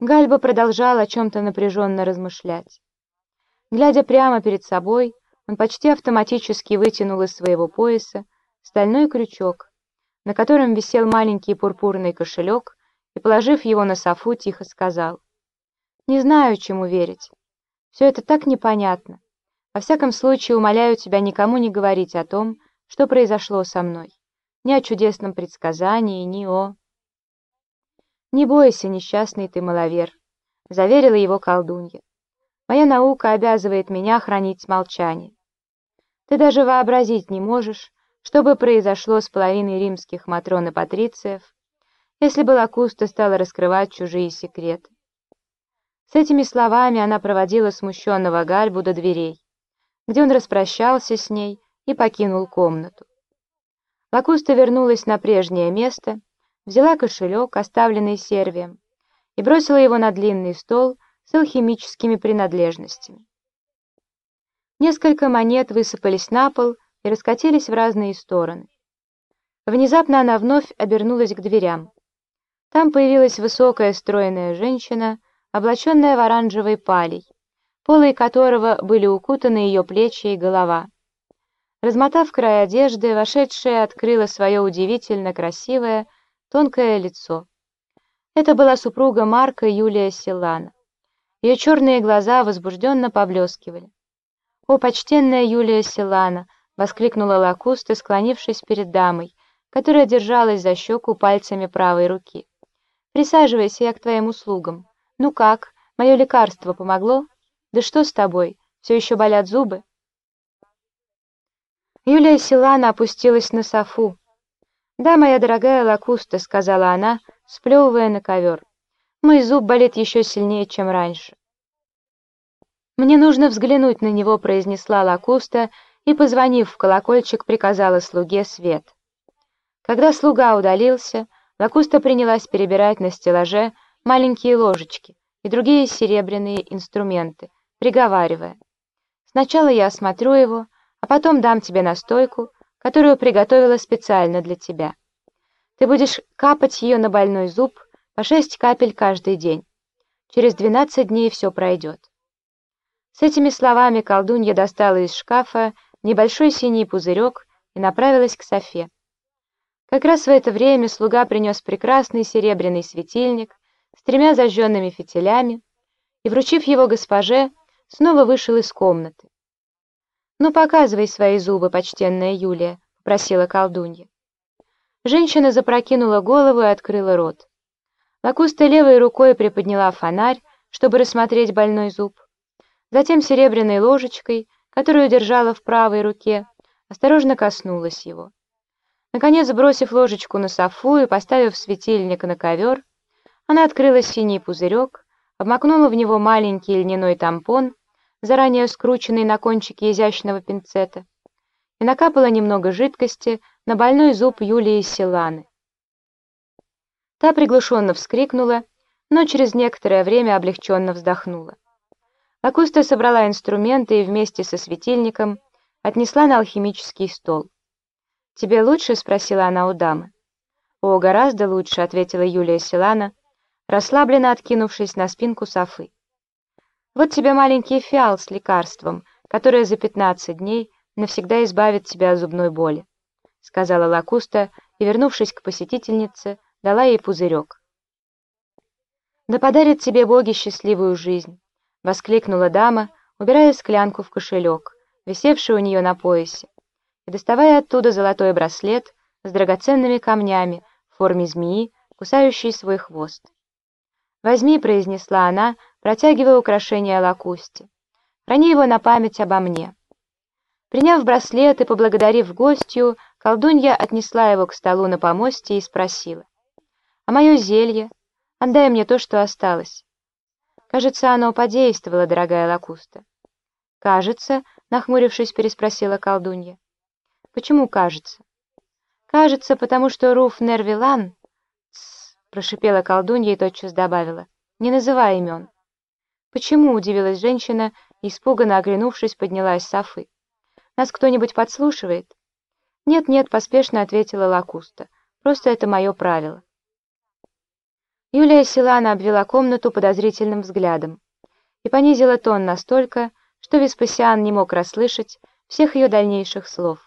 Гальба продолжал о чем-то напряженно размышлять. Глядя прямо перед собой, он почти автоматически вытянул из своего пояса стальной крючок, на котором висел маленький пурпурный кошелек, и, положив его на софу, тихо сказал. «Не знаю, чему верить. Все это так непонятно. Во всяком случае, умоляю тебя никому не говорить о том, что произошло со мной. Ни о чудесном предсказании, ни о...» «Не бойся, несчастный ты маловер», — заверила его колдунья. «Моя наука обязывает меня хранить молчание. Ты даже вообразить не можешь, что бы произошло с половиной римских матрон и патрициев, если бы Лакуста стала раскрывать чужие секреты. С этими словами она проводила смущенного Гальбу до дверей, где он распрощался с ней и покинул комнату. Лакуста вернулась на прежнее место, взяла кошелек, оставленный Сервием, и бросила его на длинный стол с алхимическими принадлежностями. Несколько монет высыпались на пол и раскатились в разные стороны. Внезапно она вновь обернулась к дверям. Там появилась высокая стройная женщина, облаченная в оранжевый палей, полы которого были укутаны ее плечи и голова. Размотав край одежды, вошедшая открыла свое удивительно красивое, тонкое лицо. Это была супруга Марка Юлия Силана. Ее черные глаза возбужденно поблескивали. «О, почтенная Юлия Силана!» — воскликнула Лакуста, склонившись перед дамой, которая держалась за щеку пальцами правой руки. «Присаживайся, я к твоим услугам. Ну как, мое лекарство помогло? Да что с тобой, все еще болят зубы?» Юлия Силана опустилась на софу, «Да, моя дорогая Лакуста», — сказала она, сплевывая на ковер. «Мой зуб болит еще сильнее, чем раньше». «Мне нужно взглянуть на него», — произнесла Лакуста, и, позвонив в колокольчик, приказала слуге свет. Когда слуга удалился, Лакуста принялась перебирать на стеллаже маленькие ложечки и другие серебряные инструменты, приговаривая. «Сначала я осмотрю его, а потом дам тебе настойку, которую приготовила специально для тебя. Ты будешь капать ее на больной зуб по шесть капель каждый день. Через двенадцать дней все пройдет. С этими словами колдунья достала из шкафа небольшой синий пузырек и направилась к Софе. Как раз в это время слуга принес прекрасный серебряный светильник с тремя зажженными фитилями и, вручив его госпоже, снова вышел из комнаты. «Ну, показывай свои зубы, почтенная Юлия», — попросила колдунья. Женщина запрокинула голову и открыла рот. Лакуста левой рукой приподняла фонарь, чтобы рассмотреть больной зуб. Затем серебряной ложечкой, которую держала в правой руке, осторожно коснулась его. Наконец, бросив ложечку на софу и поставив светильник на ковер, она открыла синий пузырек, обмакнула в него маленький льняной тампон заранее скрученный на кончике изящного пинцета, и накапала немного жидкости на больной зуб Юлии Силаны. Та приглушенно вскрикнула, но через некоторое время облегченно вздохнула. Акуста собрала инструменты и вместе со светильником отнесла на алхимический стол. «Тебе лучше?» — спросила она у дамы. «О, гораздо лучше», — ответила Юлия Силана, расслабленно откинувшись на спинку Софы. Вот тебе маленький фиал с лекарством, которое за 15 дней навсегда избавит тебя от зубной боли», — сказала Лакуста и, вернувшись к посетительнице, дала ей пузырек. «Да подарят тебе боги счастливую жизнь», — воскликнула дама, убирая склянку в кошелек, висевший у нее на поясе, и доставая оттуда золотой браслет с драгоценными камнями в форме змеи, кусающей свой хвост. «Возьми», — произнесла она, протягивая украшение Лакусте. «Храни его на память обо мне». Приняв браслет и поблагодарив гостью, колдунья отнесла его к столу на помосте и спросила. «А мое зелье? Отдай мне то, что осталось». «Кажется, оно подействовало, дорогая Лакуста». «Кажется?» — нахмурившись, переспросила колдунья. «Почему кажется?» «Кажется, потому что Руф Нервилан прошипела колдунья и тотчас добавила. «Не называй имен». «Почему?» — удивилась женщина, испуганно оглянувшись, поднялась с Софы. «Нас кто-нибудь подслушивает?» «Нет-нет», — поспешно ответила Лакуста. «Просто это мое правило». Юлия Силана обвела комнату подозрительным взглядом и понизила тон настолько, что Веспасиан не мог расслышать всех ее дальнейших слов.